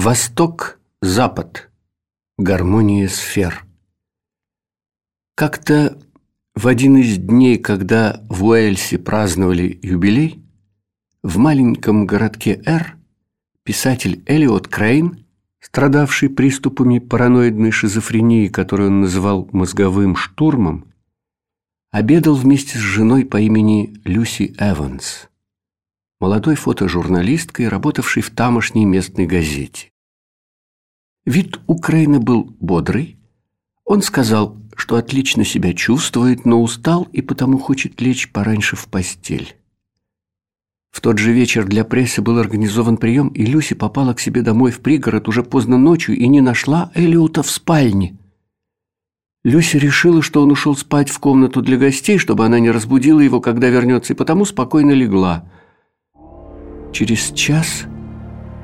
Восток-Запад. Гармония сфер. Как-то в один из дней, когда в Уэльсе праздновали юбилей, в маленьком городке Р писатель Элиот Крейн, страдавший приступами параноидной шизофрении, которую он называл мозговым штурмом, обедал вместе с женой по имени Люси Эванс, молодой фотожурналисткой, работавшей в тамошней местной газете. Вид у Крейна был бодрый. Он сказал, что отлично себя чувствует, но устал и потому хочет лечь пораньше в постель. В тот же вечер для прессы был организован прием, и Люси попала к себе домой в пригород уже поздно ночью и не нашла Элиота в спальне. Люси решила, что он ушел спать в комнату для гостей, чтобы она не разбудила его, когда вернется, и потому спокойно легла. Через час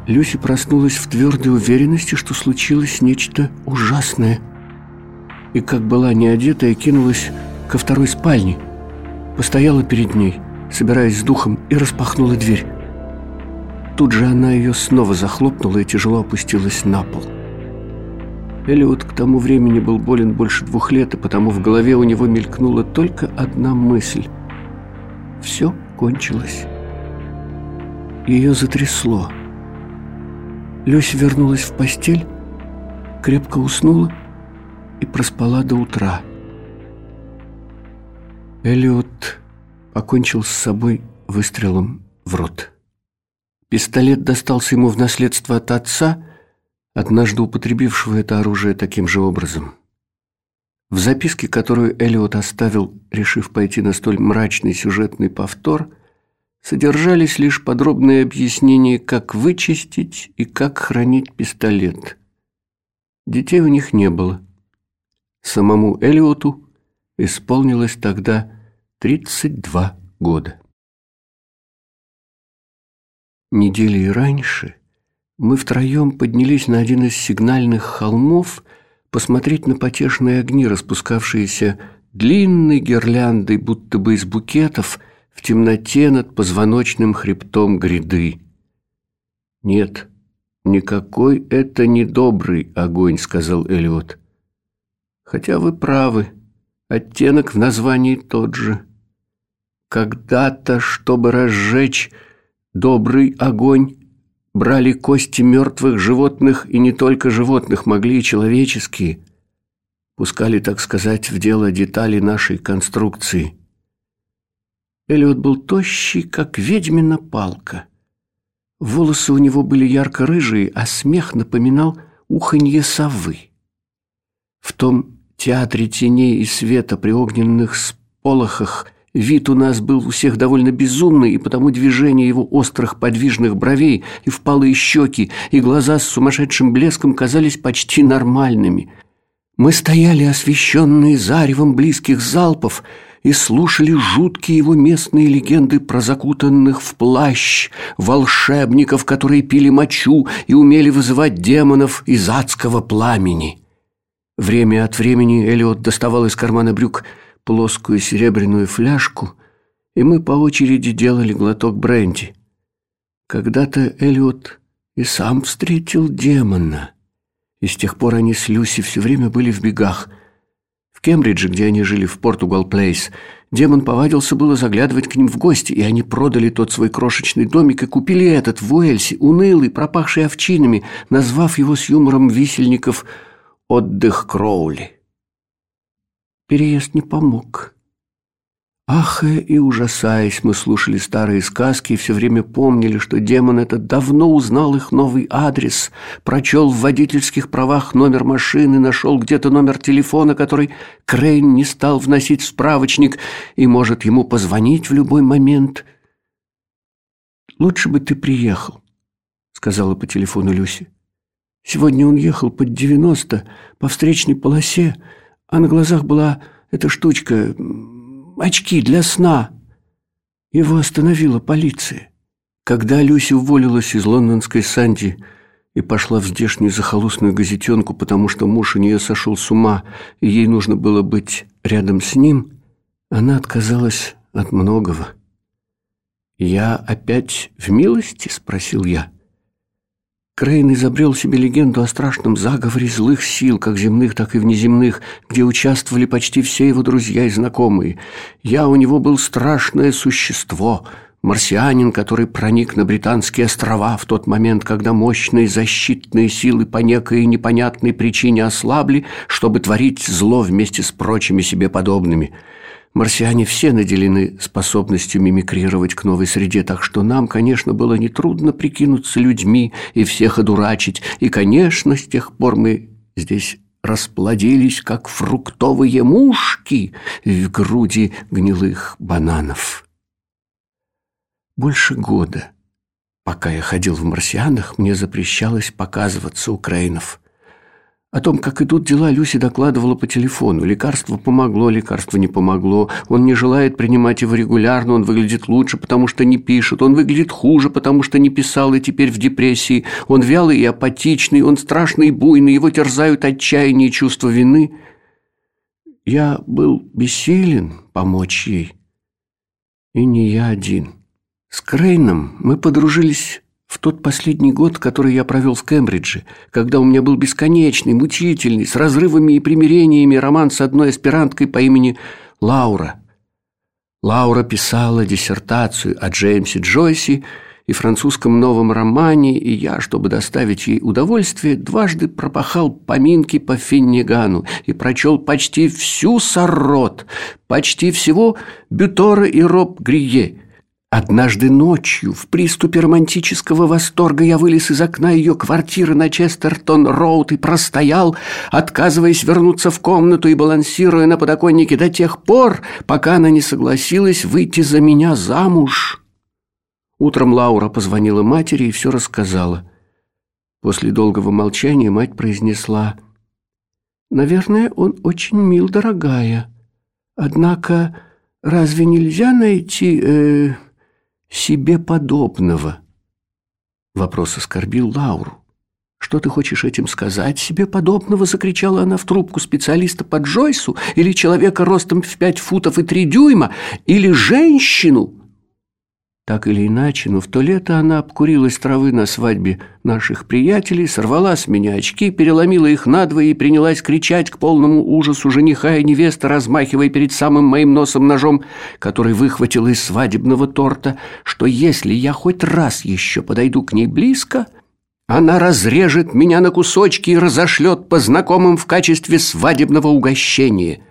Люси проснулась в твердой уверенности, что случилось нечто ужасное. И как была не одетая, кинулась ко второй спальне. Постояла перед ней, собираясь с духом, и распахнула дверь. Тут же она ее снова захлопнула и тяжело опустилась на пол. Элиот к тому времени был болен больше двух лет, и потому в голове у него мелькнула только одна мысль. Все кончилось. Ее затрясло. Люся вернулась в постель, крепко уснула и проспала до утра. Элиот покончил с собой выстрелом в рот. Пистолет достался ему в наследство от отца – однажды употребившего это оружие таким же образом. В записке, которую Элиот оставил, решив пойти на столь мрачный сюжетный повтор, содержались лишь подробные объяснения, как вычистить и как хранить пистолет. Детей у них не было. Самому Элиоту исполнилось тогда 32 года. Недели раньше – мы втроем поднялись на один из сигнальных холмов посмотреть на потешные огни, распускавшиеся длинной гирляндой, будто бы из букетов, в темноте над позвоночным хребтом гряды. «Нет, никакой это не добрый огонь», — сказал Элиот. «Хотя вы правы, оттенок в названии тот же. Когда-то, чтобы разжечь добрый огонь, брали кости мертвых животных, и не только животных, могли и человеческие. Пускали, так сказать, в дело детали нашей конструкции. Эллиот был тощий, как ведьмина палка. Волосы у него были ярко-рыжие, а смех напоминал уханье совы. В том театре теней и света при огненных сполохах Вид у нас был у всех довольно безумный, и потому движение его острых подвижных бровей и впалые щеки, и глаза с сумасшедшим блеском казались почти нормальными. Мы стояли, освещенные заревом близких залпов, и слушали жуткие его местные легенды про закутанных в плащ волшебников, которые пили мочу и умели вызывать демонов из адского пламени. Время от времени Элиот доставал из кармана брюк плоскую серебряную фляжку, и мы по очереди делали глоток бренди. Когда-то Эллиот и сам встретил демона, и с тех пор они с Люси все время были в бегах. Кембридже, где они жили в Португал-Плейс, демон повадился было заглядывать к ним в гости, и они продали тот свой крошечный домик и купили этот в Уэльсе, унылый, пропахший овчинами, назвав его с юмором висельников «Отдых Кроули». Переезд не помог. Ахая и ужасаясь, мы слушали старые сказки и все время помнили, что демон этот давно узнал их новый адрес, прочел в водительских правах номер машины, нашел где-то номер телефона, который Крейн не стал вносить в справочник и может ему позвонить в любой момент. «Лучше бы ты приехал», — сказала по телефону Люси. «Сегодня он ехал под девяносто по встречной полосе, а на глазах была эта штучка, очки для сна. Его остановила полиция. Когда Люся уволилась из лондонской Санди и пошла в здешнюю захолустную газетенку, потому что муж у нее сошел с ума, и ей нужно было быть рядом с ним, она отказалась от многого. «Я опять в милости?» – спросил я. Крейн изобрел себе легенду о страшном заговоре злых сил, как земных, так и внеземных, где участвовали почти все его друзья и знакомые. Я у него был страшное существо, марсианин, который проник на британские острова в тот момент, когда мощные защитные силы по некой непонятной причине ослабли, чтобы творить зло вместе с прочими себе подобными – Марсиане все наделены способностью мимикрировать к новой среде, так что нам, конечно, было нетрудно прикинуться людьми и всех одурачить. И, конечно, с тех пор мы здесь расплодились, как фруктовые мушки в груди гнилых бананов. Больше года, пока я ходил в марсианах, мне запрещалось показываться украинов – о том, как идут дела, Люси докладывала по телефону. Лекарство помогло, лекарство не помогло. Он не желает принимать его регулярно, он выглядит лучше, потому что не пишет. Он выглядит хуже, потому что не писал и теперь в депрессии. Он вялый и апатичный, он страшный и буйный, его терзают отчаяние и чувство вины. Я был бессилен помочь ей. И не я один. С Крейном мы подружились в тот последний год, который я провел в Кембридже, когда у меня был бесконечный, мучительный, с разрывами и примирениями роман с одной аспиранткой по имени Лаура. Лаура писала диссертацию о Джеймсе Джойсе и французском новом романе, и я, чтобы доставить ей удовольствие, дважды пропахал поминки по Финнигану и прочел почти всю Саррот, почти всего Бютора и Роб Грие – Однажды ночью, в приступе романтического восторга, я вылез из окна ее квартиры на Честертон-Роуд и простоял, отказываясь вернуться в комнату и балансируя на подоконнике до тех пор, пока она не согласилась выйти за меня замуж. Утром Лаура позвонила матери и все рассказала. После долгого молчания мать произнесла «Наверное, он очень мил, дорогая. Однако разве нельзя найти...» э, себе подобного. Вопрос оскорбил Лауру. «Что ты хочешь этим сказать? Себе подобного?» – закричала она в трубку специалиста по Джойсу, или человека ростом в пять футов и три дюйма, или женщину, так или иначе, но в то лето она обкурилась травы на свадьбе наших приятелей, сорвала с меня очки, переломила их надвое и принялась кричать к полному ужасу жениха и невесты, размахивая перед самым моим носом ножом, который выхватил из свадебного торта, что если я хоть раз еще подойду к ней близко, она разрежет меня на кусочки и разошлет по знакомым в качестве свадебного угощения.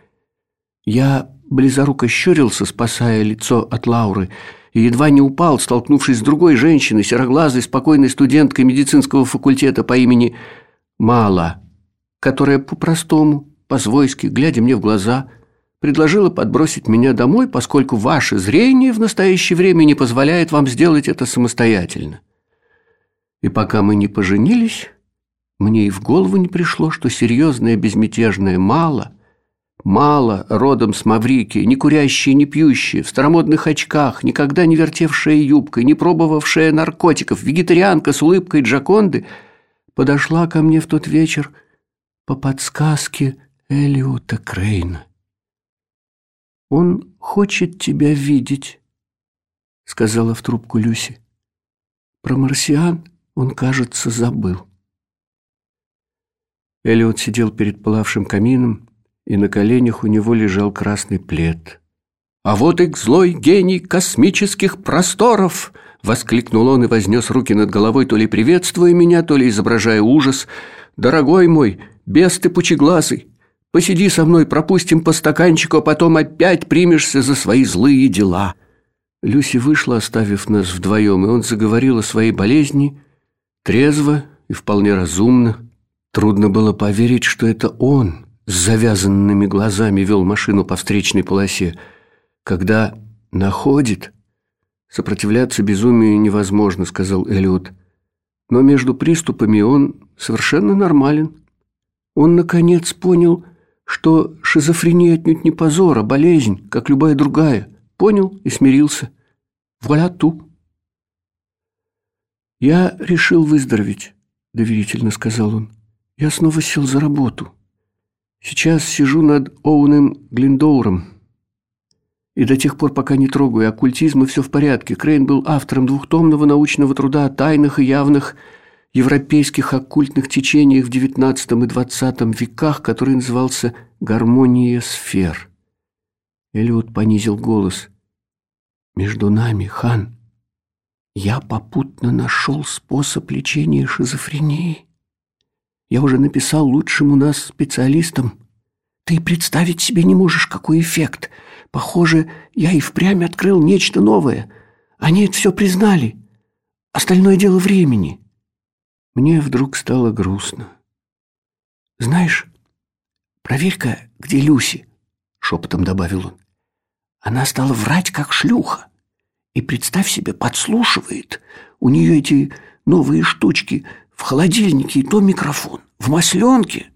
Я близоруко щурился, спасая лицо от Лауры, и едва не упал, столкнувшись с другой женщиной, сероглазой, спокойной студенткой медицинского факультета по имени Мала, которая по-простому, по-свойски, глядя мне в глаза, предложила подбросить меня домой, поскольку ваше зрение в настоящее время не позволяет вам сделать это самостоятельно. И пока мы не поженились, мне и в голову не пришло, что серьезная безмятежная Мала – Мало, родом с Маврики, не курящая, не пьющая, в старомодных очках, никогда не вертевшая юбкой, не пробовавшая наркотиков, вегетарианка с улыбкой Джаконды, подошла ко мне в тот вечер по подсказке Элиота Крейна. «Он хочет тебя видеть», — сказала в трубку Люси. «Про марсиан он, кажется, забыл». Элиот сидел перед пылавшим камином, и на коленях у него лежал красный плед. «А вот и злой гений космических просторов!» Воскликнул он и вознес руки над головой, то ли приветствуя меня, то ли изображая ужас. «Дорогой мой, без ты пучеглазый, посиди со мной, пропустим по стаканчику, а потом опять примешься за свои злые дела». Люси вышла, оставив нас вдвоем, и он заговорил о своей болезни, трезво и вполне разумно. Трудно было поверить, что это он, с завязанными глазами вел машину по встречной полосе. Когда находит, сопротивляться безумию невозможно, сказал Эллиот. Но между приступами он совершенно нормален. Он, наконец, понял, что шизофрения отнюдь не позор, а болезнь, как любая другая. Понял и смирился. Вуаля ту. «Я решил выздороветь», — доверительно сказал он. «Я снова сел за работу». Сейчас сижу над Оуэном Глиндоуром. И до тех пор, пока не трогаю оккультизм, и все в порядке. Крейн был автором двухтомного научного труда о тайных и явных европейских оккультных течениях в XIX и XX веках, который назывался «гармония сфер». Элиот понизил голос. «Между нами, хан, я попутно нашел способ лечения шизофрении. Я уже написал лучшим у нас специалистам. Ты представить себе не можешь, какой эффект. Похоже, я и впрямь открыл нечто новое. Они это все признали. Остальное дело времени». Мне вдруг стало грустно. «Знаешь, проверь-ка, где Люси», — шепотом добавил он. «Она стала врать, как шлюха. И, представь себе, подслушивает. У нее эти новые штучки в холодильнике и то микрофон, в масленке».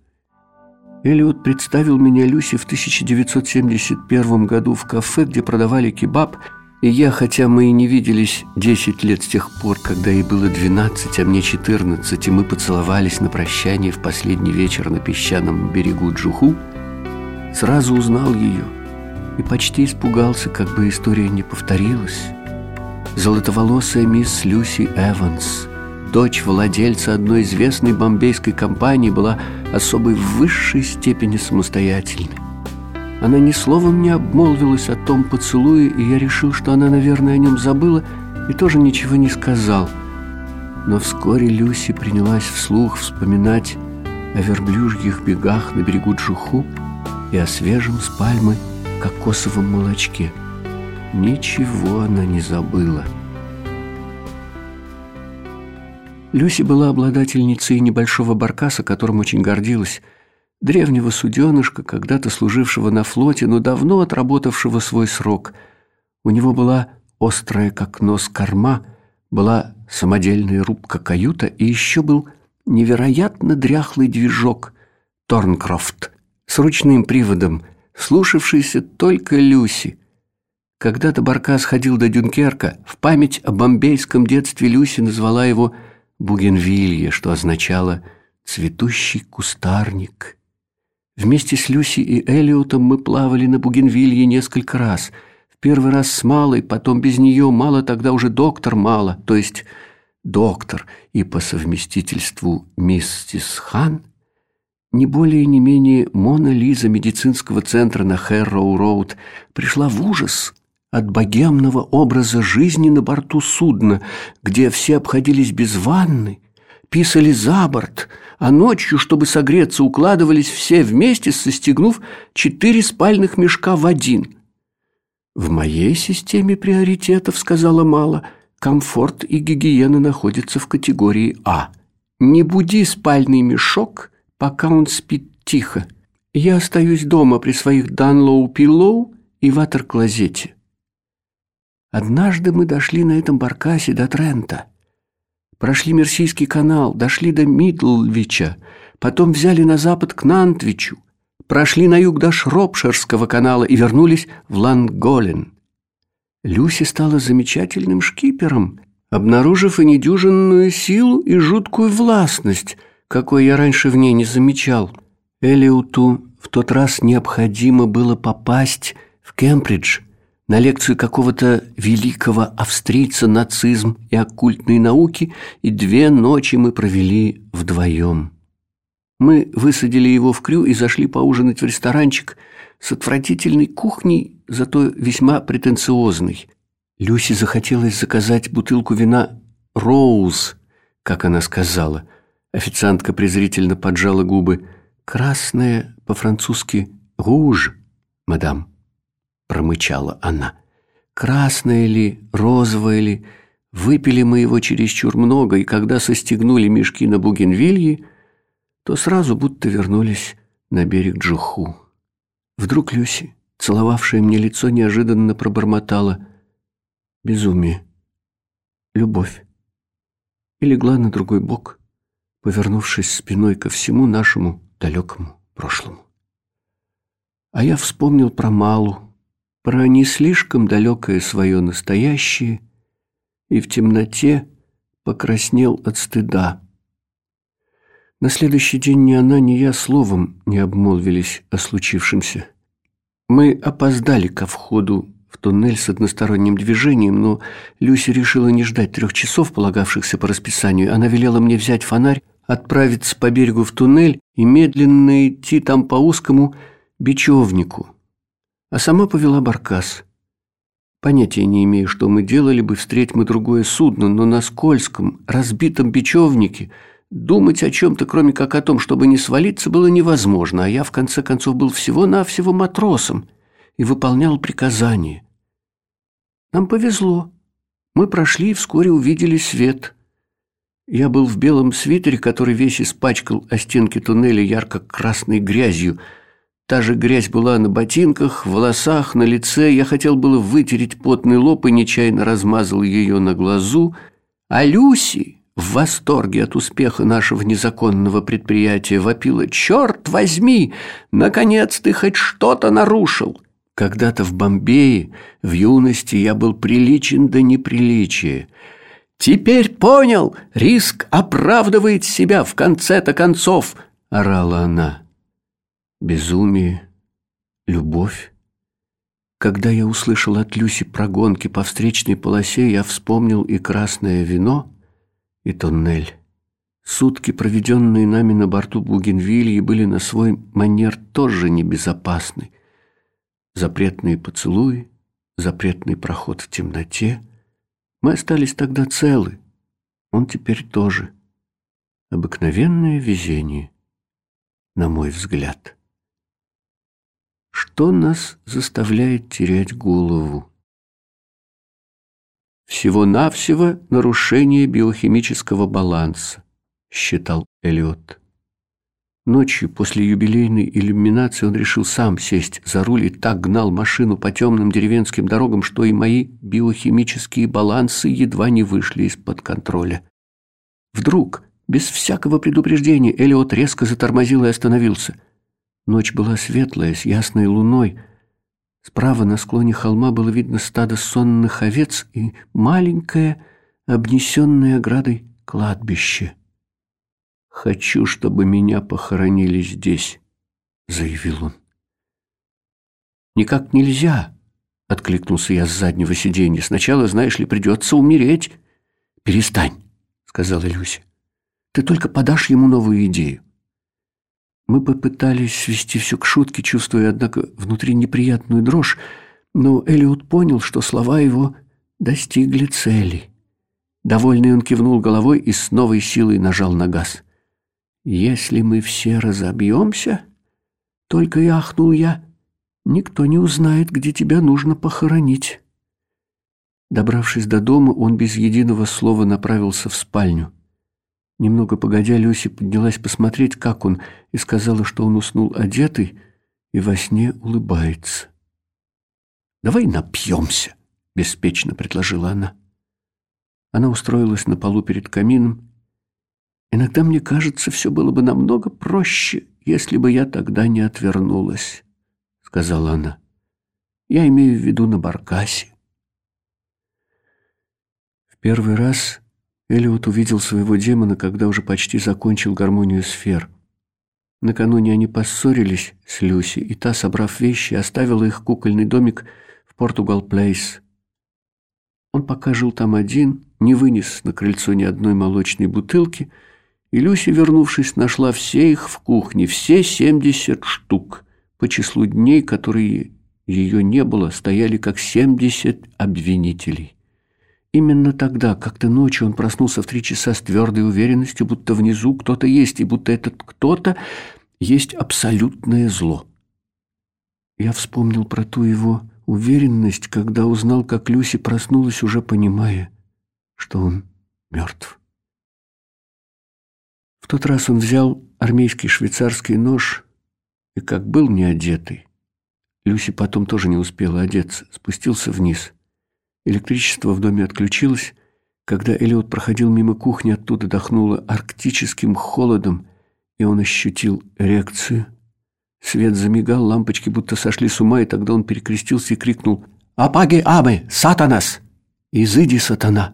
Эллиот представил меня Люси в 1971 году в кафе, где продавали кебаб — и я, хотя мы и не виделись десять лет с тех пор, когда ей было двенадцать, а мне четырнадцать, и мы поцеловались на прощание в последний вечер на песчаном берегу Джуху, сразу узнал ее и почти испугался, как бы история не повторилась. Золотоволосая мисс Люси Эванс, дочь владельца одной известной бомбейской компании, была особой в высшей степени самостоятельной. Она ни словом не обмолвилась о том поцелуе, и я решил, что она, наверное, о нем забыла и тоже ничего не сказал. Но вскоре Люси принялась вслух вспоминать о верблюжьих бегах на берегу Джуху и о свежем с пальмы кокосовом молочке. Ничего она не забыла. Люси была обладательницей небольшого баркаса, которым очень гордилась – древнего суденышка, когда-то служившего на флоте, но давно отработавшего свой срок. У него была острая, как нос, корма, была самодельная рубка каюта и еще был невероятно дряхлый движок Торнкрофт с ручным приводом, слушавшийся только Люси. Когда-то Баркас ходил до Дюнкерка, в память о бомбейском детстве Люси назвала его Бугенвилье, что означало «цветущий кустарник». Вместе с Люси и Элиотом мы плавали на Бугенвилье несколько раз. В первый раз с Малой, потом без нее. Мало тогда уже доктор Мала, то есть доктор и по совместительству миссис Хан, не более не менее Мона Лиза медицинского центра на Хэрроу-Роуд пришла в ужас от богемного образа жизни на борту судна, где все обходились без ванны, писали за борт, а ночью, чтобы согреться, укладывались все вместе, состегнув четыре спальных мешка в один. «В моей системе приоритетов, — сказала Мала, — комфорт и гигиена находятся в категории А. Не буди спальный мешок, пока он спит тихо. Я остаюсь дома при своих Данлоу-Пиллоу и ватер-клозете». Однажды мы дошли на этом баркасе до Трента — Прошли Мерсийский канал, дошли до Мидлвича, потом взяли на запад к Нантвичу, прошли на юг до Шропширского канала и вернулись в Ланголен. Люси стала замечательным шкипером, обнаружив и недюжинную силу, и жуткую властность, какой я раньше в ней не замечал. Элиуту в тот раз необходимо было попасть в Кембридж – на лекцию какого-то великого австрийца нацизм и оккультные науки, и две ночи мы провели вдвоем. Мы высадили его в крю и зашли поужинать в ресторанчик с отвратительной кухней, зато весьма претенциозной. Люси захотелось заказать бутылку вина «Роуз», как она сказала. Официантка презрительно поджала губы. «Красное по-французски «руж», мадам» промычала она. Красное ли, розовое ли, выпили мы его чересчур много, и когда состегнули мешки на Бугенвилье, то сразу будто вернулись на берег Джуху. Вдруг Люси, целовавшая мне лицо, неожиданно пробормотала «Безумие, любовь» и легла на другой бок, повернувшись спиной ко всему нашему далекому прошлому. А я вспомнил про Малу, про не слишком далекое свое настоящее и в темноте покраснел от стыда. На следующий день ни она, ни я словом не обмолвились о случившемся. Мы опоздали ко входу в туннель с односторонним движением, но Люси решила не ждать трех часов, полагавшихся по расписанию. Она велела мне взять фонарь, отправиться по берегу в туннель и медленно идти там по узкому бечевнику. А сама повела баркас. Понятия не имею, что мы делали бы, встреть мы другое судно, но на скользком, разбитом бечевнике думать о чем-то, кроме как о том, чтобы не свалиться, было невозможно, а я, в конце концов, был всего-навсего матросом и выполнял приказания. Нам повезло. Мы прошли и вскоре увидели свет. Я был в белом свитере, который весь испачкал о стенки туннеля ярко-красной грязью – Та же грязь была на ботинках, в волосах, на лице. Я хотел было вытереть потный лоб и нечаянно размазал ее на глазу. А Люси, в восторге от успеха нашего незаконного предприятия, вопила «Черт возьми! Наконец ты хоть что-то нарушил!» Когда-то в Бомбее, в юности, я был приличен до неприличия. «Теперь понял! Риск оправдывает себя в конце-то концов!» – орала она безумие, любовь. Когда я услышал от Люси про гонки по встречной полосе, я вспомнил и красное вино, и тоннель. Сутки, проведенные нами на борту Бугенвильи, были на свой манер тоже небезопасны. Запретные поцелуи, запретный проход в темноте. Мы остались тогда целы. Он теперь тоже. Обыкновенное везение, на мой взгляд. Что нас заставляет терять голову? Всего-навсего нарушение биохимического баланса, считал Эллиот. Ночью после юбилейной иллюминации он решил сам сесть за руль и так гнал машину по темным деревенским дорогам, что и мои биохимические балансы едва не вышли из-под контроля. Вдруг, без всякого предупреждения, Эллиот резко затормозил и остановился – Ночь была светлая, с ясной луной. Справа на склоне холма было видно стадо сонных овец и маленькое, обнесенное оградой кладбище. «Хочу, чтобы меня похоронили здесь», — заявил он. «Никак нельзя», — откликнулся я с заднего сиденья. «Сначала, знаешь ли, придется умереть». «Перестань», — сказала Люся. «Ты только подашь ему новую идею. Мы попытались свести все к шутке, чувствуя, однако, внутри неприятную дрожь, но Элиот понял, что слова его достигли цели. Довольный он кивнул головой и с новой силой нажал на газ. «Если мы все разобьемся, только и ахнул я, никто не узнает, где тебя нужно похоронить». Добравшись до дома, он без единого слова направился в спальню. Немного погодя, Люси поднялась посмотреть, как он, и сказала, что он уснул одетый и во сне улыбается. «Давай напьемся», — беспечно предложила она. Она устроилась на полу перед камином. «Иногда мне кажется, все было бы намного проще, если бы я тогда не отвернулась», — сказала она. «Я имею в виду на Баркасе». В первый раз Элиот увидел своего демона, когда уже почти закончил гармонию сфер. Накануне они поссорились с Люси, и та, собрав вещи, оставила их кукольный домик в Португал Плейс. Он пока жил там один, не вынес на крыльцо ни одной молочной бутылки, и Люси, вернувшись, нашла все их в кухне, все семьдесят штук. По числу дней, которые ее не было, стояли как семьдесят обвинителей. Именно тогда, как-то ночью, он проснулся в три часа с твердой уверенностью, будто внизу кто-то есть, и будто этот кто-то есть абсолютное зло. Я вспомнил про ту его уверенность, когда узнал, как Люси проснулась, уже понимая, что он мертв. В тот раз он взял армейский швейцарский нож и, как был неодетый, Люси потом тоже не успела одеться, спустился вниз – Электричество в доме отключилось. Когда Элиот проходил мимо кухни, оттуда дохнуло арктическим холодом, и он ощутил эрекцию. Свет замигал, лампочки будто сошли с ума, и тогда он перекрестился и крикнул «Апаге абе, сатанас! Изыди, сатана!»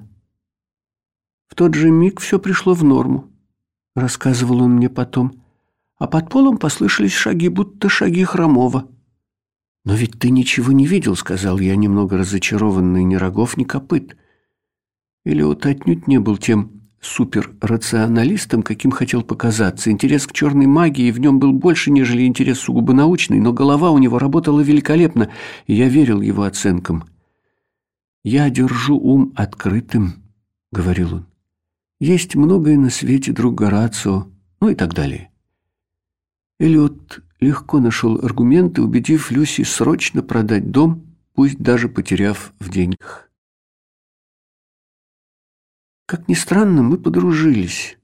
В тот же миг все пришло в норму, рассказывал он мне потом, а под полом послышались шаги, будто шаги Хромова. «Но ведь ты ничего не видел», — сказал я, немного разочарованный, ни рогов, ни копыт. Элиот отнюдь не был тем суперрационалистом, каким хотел показаться. Интерес к черной магии в нем был больше, нежели интерес сугубо научный, но голова у него работала великолепно, и я верил его оценкам. «Я держу ум открытым», — говорил он. «Есть многое на свете, друг Горацио», ну и так далее. Эллиот легко нашел аргументы, убедив Люси срочно продать дом, пусть даже потеряв в деньгах. Как ни странно, мы подружились.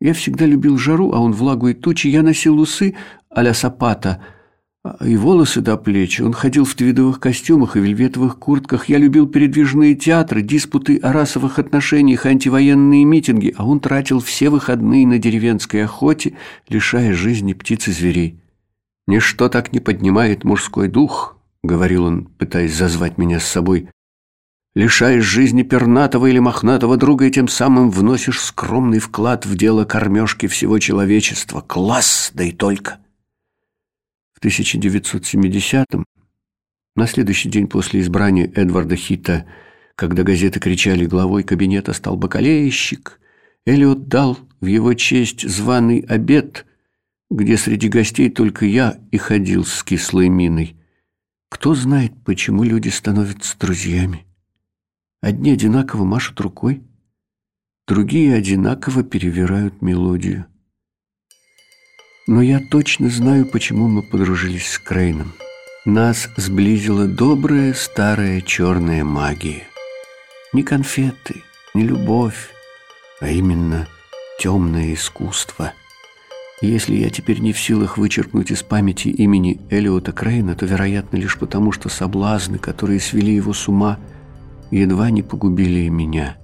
Я всегда любил жару, а он влагу и тучи. Я носил усы а-ля сапата — и волосы до плеч. Он ходил в твидовых костюмах и вельветовых куртках. Я любил передвижные театры, диспуты о расовых отношениях, антивоенные митинги, а он тратил все выходные на деревенской охоте, лишая жизни птиц и зверей. «Ничто так не поднимает мужской дух», — говорил он, пытаясь зазвать меня с собой. «Лишаешь жизни пернатого или мохнатого друга и тем самым вносишь скромный вклад в дело кормежки всего человечества. Класс, да и только!» В 1970-м, на следующий день после избрания Эдварда Хита, когда газеты кричали «Главой кабинета стал бакалейщик», Эллиот дал в его честь званый обед, где среди гостей только я и ходил с кислой миной. Кто знает, почему люди становятся друзьями? Одни одинаково машут рукой, другие одинаково перевирают мелодию. Но я точно знаю, почему мы подружились с Крейном. Нас сблизила добрая старая черная магия. Не конфеты, не любовь, а именно темное искусство. Если я теперь не в силах вычеркнуть из памяти имени Элиота Крейна, то, вероятно, лишь потому, что соблазны, которые свели его с ума, едва не погубили и меня.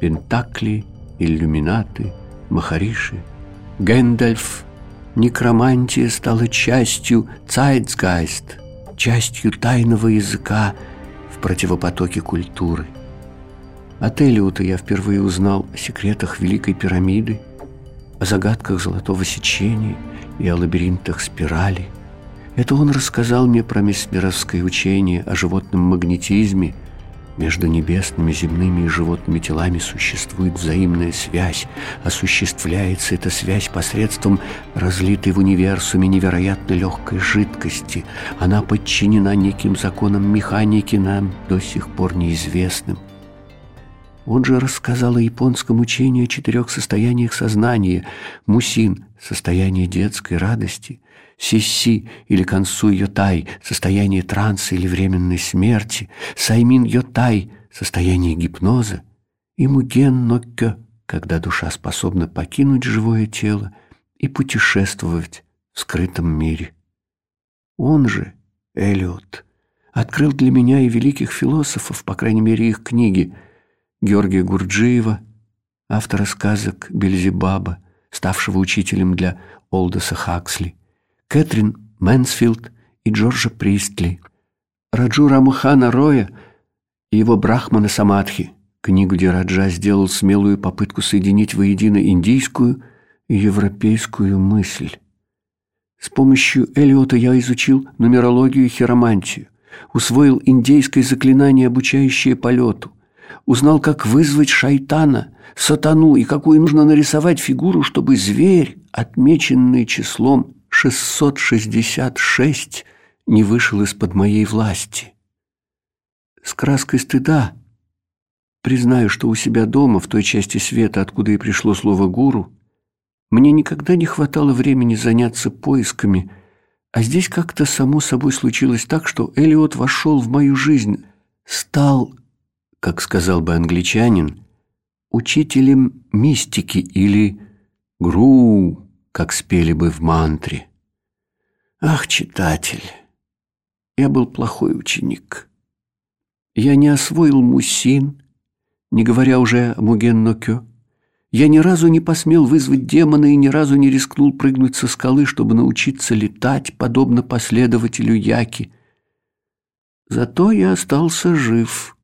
Пентакли, иллюминаты, махариши, Гэндальф — Некромантия стала частью «Zeitgeist», частью тайного языка в противопотоке культуры. От Элиота я впервые узнал о секретах Великой пирамиды, о загадках золотого сечения и о лабиринтах спирали. Это он рассказал мне про месмеровское учение о животном магнетизме – между небесными, земными и животными телами существует взаимная связь. Осуществляется эта связь посредством разлитой в универсуме невероятно легкой жидкости. Она подчинена неким законам механики, нам до сих пор неизвестным. Он же рассказал о японском учении о четырех состояниях сознания. Мусин – состояние детской радости – Сисси или Кансу Йотай – состояние транса или временной смерти, Саймин Йотай – состояние гипноза, и Муген Ноккё, когда душа способна покинуть живое тело и путешествовать в скрытом мире. Он же, Элиот, открыл для меня и великих философов, по крайней мере их книги, Георгия Гурджиева, автора сказок Вельзевула, ставшего учителем для Олдоса Хаксли, Кэтрин Мэнсфилд и Джорджа Пристли, Раджу Рамхана Роя и его Брахмана Самадхи, книгу, где Раджа сделал смелую попытку соединить воедино индийскую и европейскую мысль. С помощью Элиота я изучил нумерологию и хиромантию, усвоил индейское заклинание, обучающее полету, узнал, как вызвать шайтана, сатану и какую нужно нарисовать фигуру, чтобы зверь, отмеченный числом 666 не вышел из-под моей власти. С краской стыда признаю, что у себя дома, в той части света, откуда и пришло слово «гуру», мне никогда не хватало времени заняться поисками, а здесь как-то само собой случилось так, что Элиот вошел в мою жизнь, стал, как сказал бы англичанин, учителем мистики или гру как спели бы в мантре. Ах, читатель, я был плохой ученик. Я не освоил мусин, не говоря уже о Муген-Нокё. Я ни разу не посмел вызвать демона и ни разу не рискнул прыгнуть со скалы, чтобы научиться летать, подобно последователю Яки. Зато я остался жив.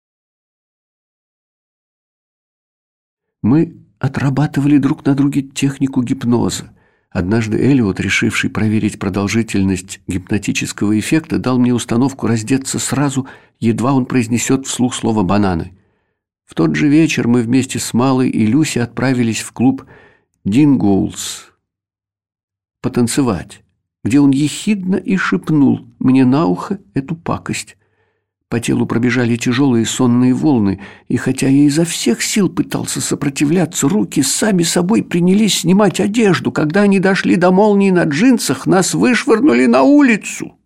Мы отрабатывали друг на друге технику гипноза Однажды Элиот, решивший проверить продолжительность гипнотического эффекта, дал мне установку раздеться сразу, едва он произнесет вслух слово «бананы». В тот же вечер мы вместе с Малой и Люси отправились в клуб «Дингоулс» потанцевать, где он ехидно и шепнул мне на ухо эту пакость. По телу пробежали тяжелые сонные волны, и хотя я изо всех сил пытался сопротивляться, руки сами собой принялись снимать одежду. Когда они дошли до молнии на джинсах, нас вышвырнули на улицу.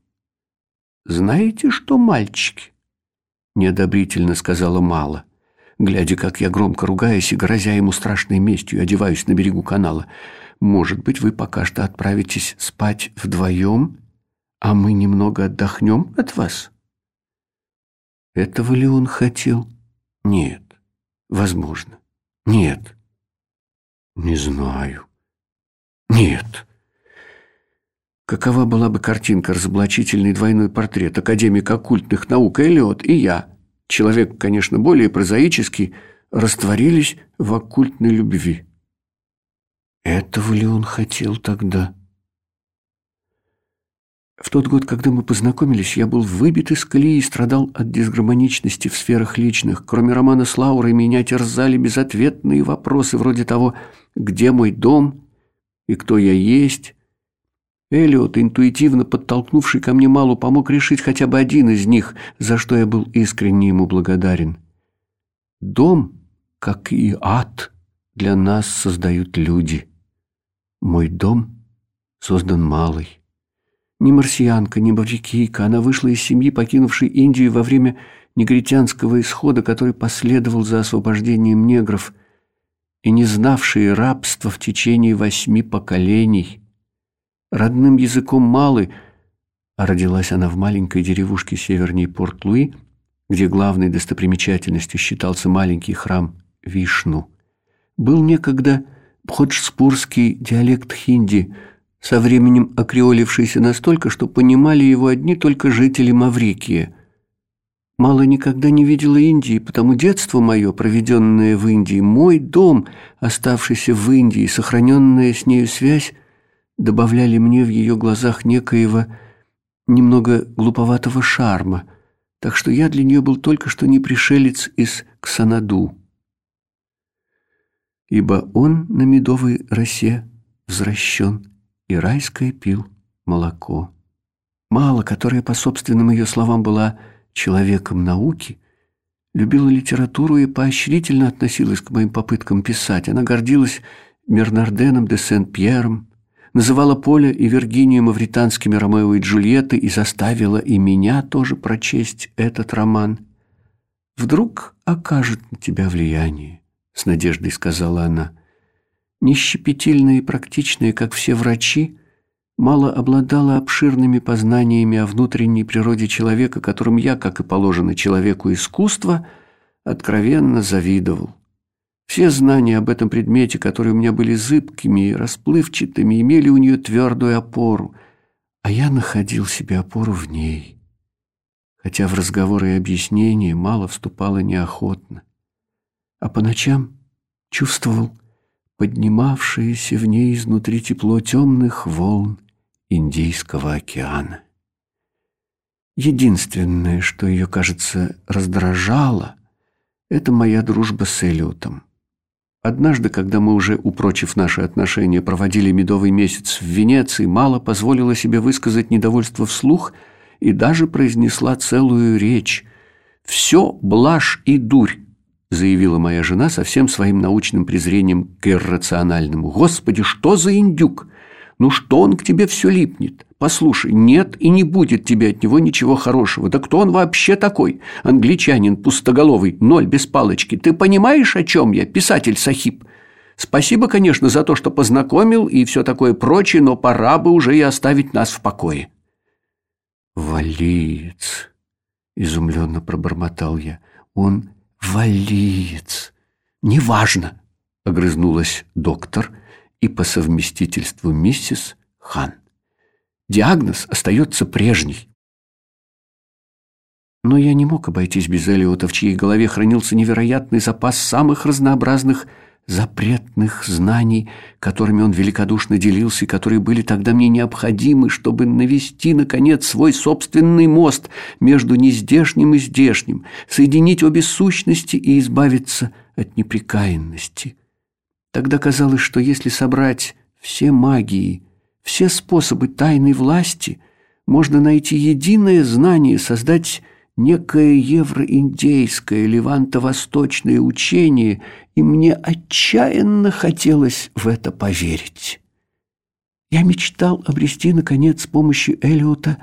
«Знаете что, мальчики?» — неодобрительно сказала Мала, глядя, как я, громко ругаясь и грозя ему страшной местью, одеваюсь на берегу канала. «Может быть, вы пока что отправитесь спать вдвоем, а мы немного отдохнем от вас?» Этого ли он хотел? Нет. Возможно. Нет. Не знаю. Нет. Какова была бы картинка разоблачительный двойной портрет академика оккультных наук Эллиот и я, человек, конечно, более прозаический, растворились в оккультной любви? Этого ли он хотел тогда? В тот год, когда мы познакомились, я был выбит из колеи и страдал от дисгармоничности в сферах личных. Кроме романа с Лаурой, меня терзали безответные вопросы вроде того, где мой дом и кто я есть. Эллиот, интуитивно подтолкнувший ко мне Малу, помог решить хотя бы один из них, за что я был искренне ему благодарен. Дом, как и ад, для нас создают люди. Мой дом создан Малой. Ни марсианка, ни маврикийка, она вышла из семьи, покинувшей Индию во время негритянского исхода, который последовал за освобождением негров, и не знавшие рабства в течение восьми поколений. Родным языком малы, а родилась она в маленькой деревушке северней Порт-Луи, где главной достопримечательностью считался маленький храм Вишну. Был некогда бходжспурский диалект хинди – со временем окреолившийся настолько, что понимали его одни только жители Маврикии. Мало никогда не видела Индии, потому детство мое, проведенное в Индии, мой дом, оставшийся в Индии, сохраненная с нею связь, добавляли мне в ее глазах некоего немного глуповатого шарма, так что я для нее был только что не пришелец из Ксанаду. Ибо он на медовой росе возвращен и райское пил молоко. Мало, которая, по собственным ее словам, была человеком науки, любила литературу и поощрительно относилась к моим попыткам писать. Она гордилась Мернарденом де Сен-Пьером, называла Поля и Виргинию мавританскими Ромео и Джульетты и заставила и меня тоже прочесть этот роман. «Вдруг окажет на тебя влияние», — с надеждой сказала она. Нещепетильная и практичная, как все врачи, мало обладала обширными познаниями о внутренней природе человека, которым я, как и положено человеку искусства, откровенно завидовал. Все знания об этом предмете, которые у меня были зыбкими и расплывчатыми, имели у нее твердую опору, а я находил себе опору в ней, хотя в разговоры и объяснения мало вступала неохотно. А по ночам чувствовал, поднимавшееся в ней изнутри тепло темных волн Индийского океана. Единственное, что ее, кажется, раздражало, это моя дружба с Элиотом. Однажды, когда мы уже, упрочив наши отношения, проводили медовый месяц в Венеции, мало позволила себе высказать недовольство вслух и даже произнесла целую речь. «Все блажь и дурь, заявила моя жена со всем своим научным презрением к иррациональному. «Господи, что за индюк? Ну что он к тебе все липнет? Послушай, нет и не будет тебе от него ничего хорошего. Да кто он вообще такой? Англичанин, пустоголовый, ноль без палочки. Ты понимаешь, о чем я, писатель Сахиб? Спасибо, конечно, за то, что познакомил и все такое прочее, но пора бы уже и оставить нас в покое». «Валиец!» – изумленно пробормотал я. «Он «Валиец! Неважно!» — огрызнулась доктор и по совместительству миссис Хан. «Диагноз остается прежний». Но я не мог обойтись без Элиота, в чьей голове хранился невероятный запас самых разнообразных запретных знаний, которыми он великодушно делился и которые были тогда мне необходимы, чтобы навести, наконец, свой собственный мост между нездешним и здешним, соединить обе сущности и избавиться от неприкаянности. Тогда казалось, что если собрать все магии, все способы тайной власти, можно найти единое знание, создать некое евроиндейское леванто-восточное учение, и мне отчаянно хотелось в это поверить. Я мечтал обрести, наконец, с помощью Элиота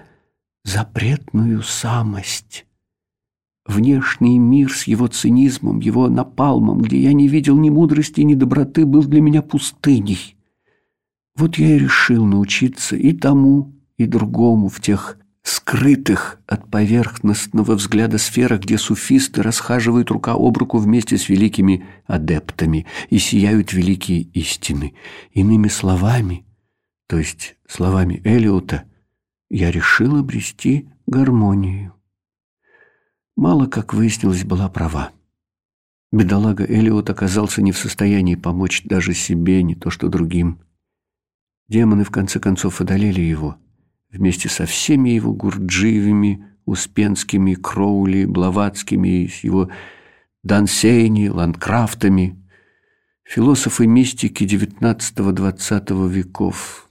запретную самость. Внешний мир с его цинизмом, его напалмом, где я не видел ни мудрости, ни доброты, был для меня пустыней. Вот я и решил научиться и тому, и другому в тех скрытых от поверхностного взгляда сферах, где суфисты расхаживают рука об руку вместе с великими адептами и сияют великие истины. Иными словами, то есть словами Элиота, я решил обрести гармонию. Мало, как выяснилось, была права. Бедолага Элиот оказался не в состоянии помочь даже себе, не то что другим. Демоны в конце концов одолели его – вместе со всеми его Гурджиевыми, Успенскими, Кроули, Блаватскими, с его Дансейни, Ландкрафтами, философы-мистики XIX-XX веков.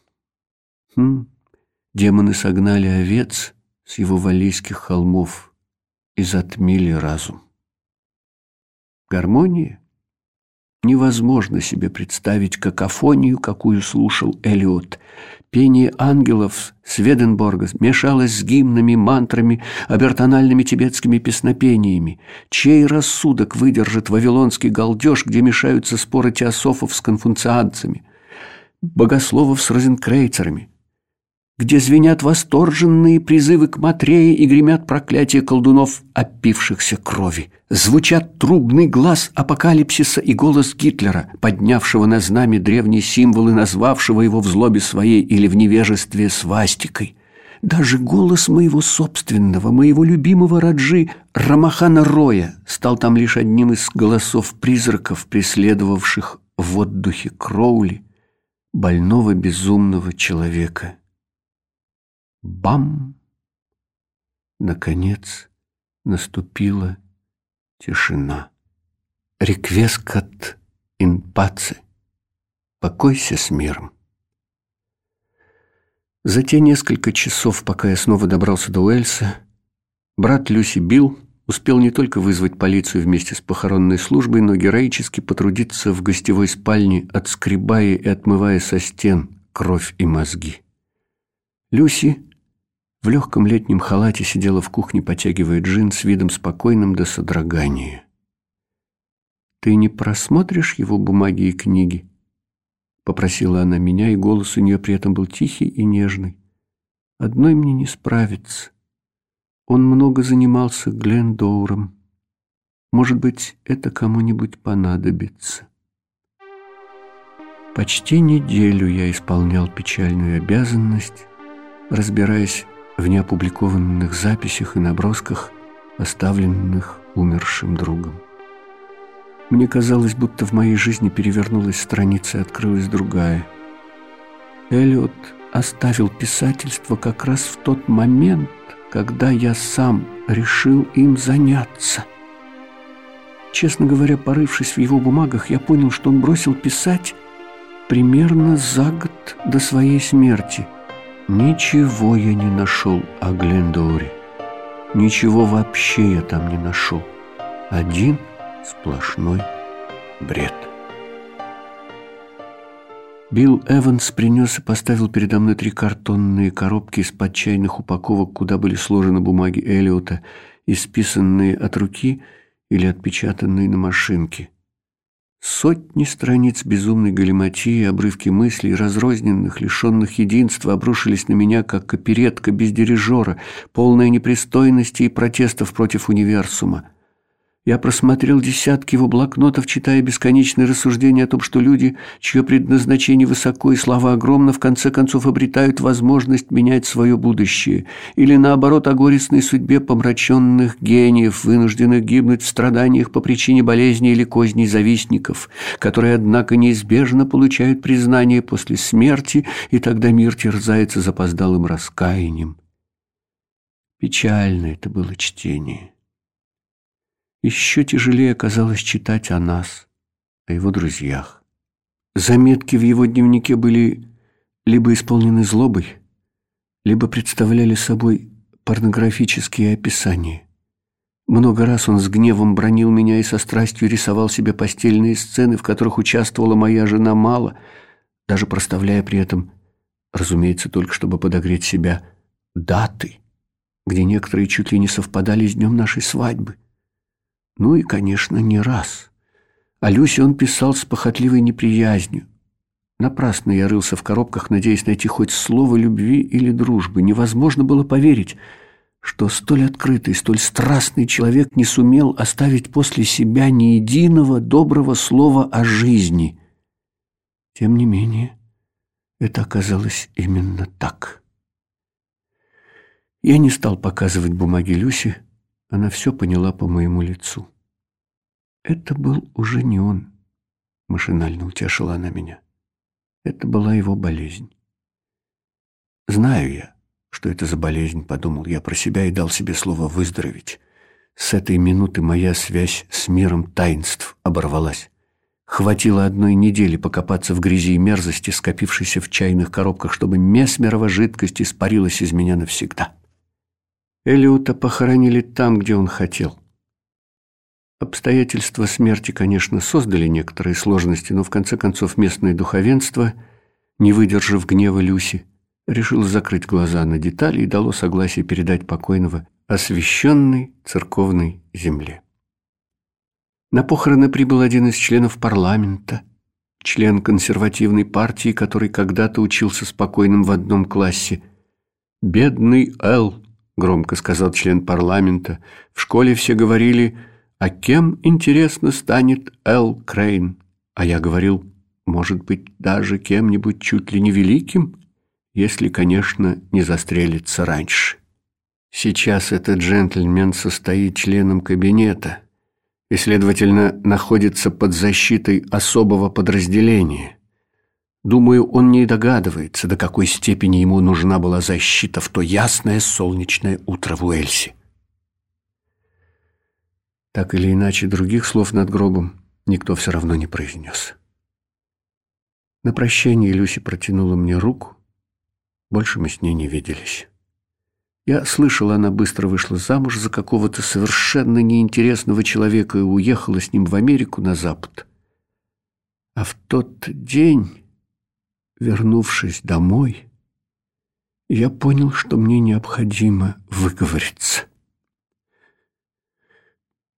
Хм, демоны согнали овец с его валийских холмов и затмили разум. Гармония? Невозможно себе представить какофонию, какую слушал Элиот – Пение ангелов Сведенборга смешалось с гимнами, мантрами, обертональными тибетскими песнопениями. Чей рассудок выдержит вавилонский галдеж, где мешаются споры теософов с конфунцианцами, богословов с розенкрейцерами – где звенят восторженные призывы к Матрее и гремят проклятия колдунов, опившихся крови. Звучат трубный глаз апокалипсиса и голос Гитлера, поднявшего на знамя древние символы, назвавшего его в злобе своей или в невежестве свастикой. Даже голос моего собственного, моего любимого Раджи Рамахана Роя стал там лишь одним из голосов призраков, преследовавших в отдухе Кроули, больного безумного человека. Бам! Наконец наступила тишина. Реквескат ин паци. Покойся с миром. За те несколько часов, пока я снова добрался до Уэльса, брат Люси Билл успел не только вызвать полицию вместе с похоронной службой, но героически потрудиться в гостевой спальне, отскребая и отмывая со стен кровь и мозги. Люси в легком летнем халате сидела в кухне, потягивая джин с видом спокойным до содрогания. «Ты не просмотришь его бумаги и книги?» Попросила она меня, и голос у нее при этом был тихий и нежный. «Одной мне не справиться. Он много занимался Глендоуром. Может быть, это кому-нибудь понадобится». Почти неделю я исполнял печальную обязанность, разбираясь в неопубликованных записях и набросках, оставленных умершим другом. Мне казалось, будто в моей жизни перевернулась страница и открылась другая. Эллиот оставил писательство как раз в тот момент, когда я сам решил им заняться. Честно говоря, порывшись в его бумагах, я понял, что он бросил писать примерно за год до своей смерти – Ничего я не нашел о Глендоуре. Ничего вообще я там не нашел. Один сплошной бред. Билл Эванс принес и поставил передо мной три картонные коробки из-под чайных упаковок, куда были сложены бумаги Эллиота, исписанные от руки или отпечатанные на машинке. Сотни страниц безумной галиматии, обрывки мыслей, разрозненных, лишенных единства, обрушились на меня, как оперетка без дирижера, полная непристойности и протестов против универсума. Я просмотрел десятки его блокнотов, читая бесконечные рассуждения о том, что люди, чье предназначение высоко и слава огромна, в конце концов обретают возможность менять свое будущее. Или наоборот о горестной судьбе помраченных гениев, вынужденных гибнуть в страданиях по причине болезни или козней завистников, которые, однако, неизбежно получают признание после смерти, и тогда мир терзается запоздалым раскаянием. Печально это было чтение. Еще тяжелее оказалось читать о нас, о его друзьях. Заметки в его дневнике были либо исполнены злобой, либо представляли собой порнографические описания. Много раз он с гневом бронил меня и со страстью рисовал себе постельные сцены, в которых участвовала моя жена мало, даже проставляя при этом, разумеется, только чтобы подогреть себя, даты, где некоторые чуть ли не совпадали с днем нашей свадьбы. Ну и, конечно, не раз. О Люсе он писал с похотливой неприязнью. Напрасно я рылся в коробках, надеясь найти хоть слово любви или дружбы. Невозможно было поверить, что столь открытый, столь страстный человек не сумел оставить после себя ни единого доброго слова о жизни. Тем не менее, это оказалось именно так. Я не стал показывать бумаги Люси, она все поняла по моему лицу. Это был уже не он, машинально утешила она меня. Это была его болезнь. Знаю я, что это за болезнь, подумал я про себя и дал себе слово выздороветь. С этой минуты моя связь с миром таинств оборвалась. Хватило одной недели покопаться в грязи и мерзости, скопившейся в чайных коробках, чтобы месмерова жидкость испарилась из меня навсегда. Элиота похоронили там, где он хотел. Обстоятельства смерти, конечно, создали некоторые сложности, но в конце концов местное духовенство, не выдержав гнева Люси, решило закрыть глаза на детали и дало согласие передать покойного освященной церковной земле. На похороны прибыл один из членов парламента, член консервативной партии, который когда-то учился спокойным в одном классе. «Бедный Эл», — громко сказал член парламента. «В школе все говорили, а кем, интересно, станет Эл Крейн?» А я говорил, может быть, даже кем-нибудь чуть ли не великим, если, конечно, не застрелится раньше. Сейчас этот джентльмен состоит членом кабинета и, следовательно, находится под защитой особого подразделения. Думаю, он не догадывается, до какой степени ему нужна была защита в то ясное солнечное утро в Уэльсе. Так или иначе, других слов над гробом никто все равно не произнес. На прощание Люси протянула мне руку. Больше мы с ней не виделись. Я слышал, она быстро вышла замуж за какого-то совершенно неинтересного человека и уехала с ним в Америку на Запад. А в тот день... Вернувшись домой, я понял, что мне необходимо выговориться.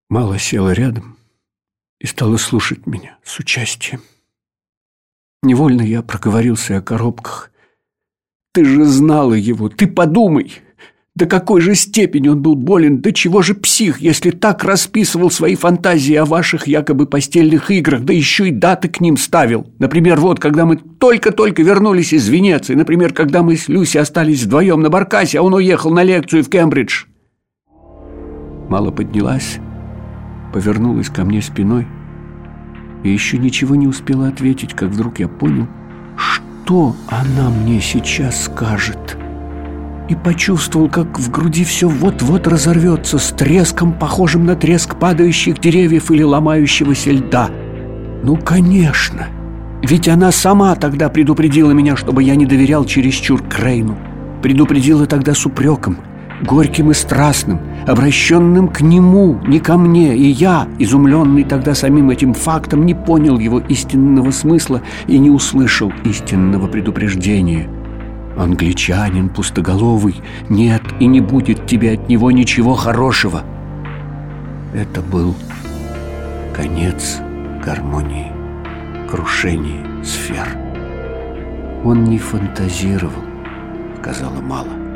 Мало села рядом и стала слушать меня с участием. Невольно я проговорился о коробках. «Ты же знала его, ты подумай!» До какой же степени он был болен, до чего же псих, если так расписывал свои фантазии о ваших якобы постельных играх, да еще и даты к ним ставил. Например, вот, когда мы только-только вернулись из Венеции, например, когда мы с Люси остались вдвоем на Баркасе, а он уехал на лекцию в Кембридж. Мало поднялась, повернулась ко мне спиной и еще ничего не успела ответить, как вдруг я понял, что она мне сейчас скажет и почувствовал, как в груди все вот-вот разорвется с треском, похожим на треск падающих деревьев или ломающегося льда. Ну, конечно. Ведь она сама тогда предупредила меня, чтобы я не доверял чересчур Крейну. Предупредила тогда с упреком, горьким и страстным, обращенным к нему, не ко мне. И я, изумленный тогда самим этим фактом, не понял его истинного смысла и не услышал истинного предупреждения – Англичанин пустоголовый, нет и не будет тебе от него ничего хорошего. Это был конец гармонии, крушение сфер. Он не фантазировал, сказала Мала.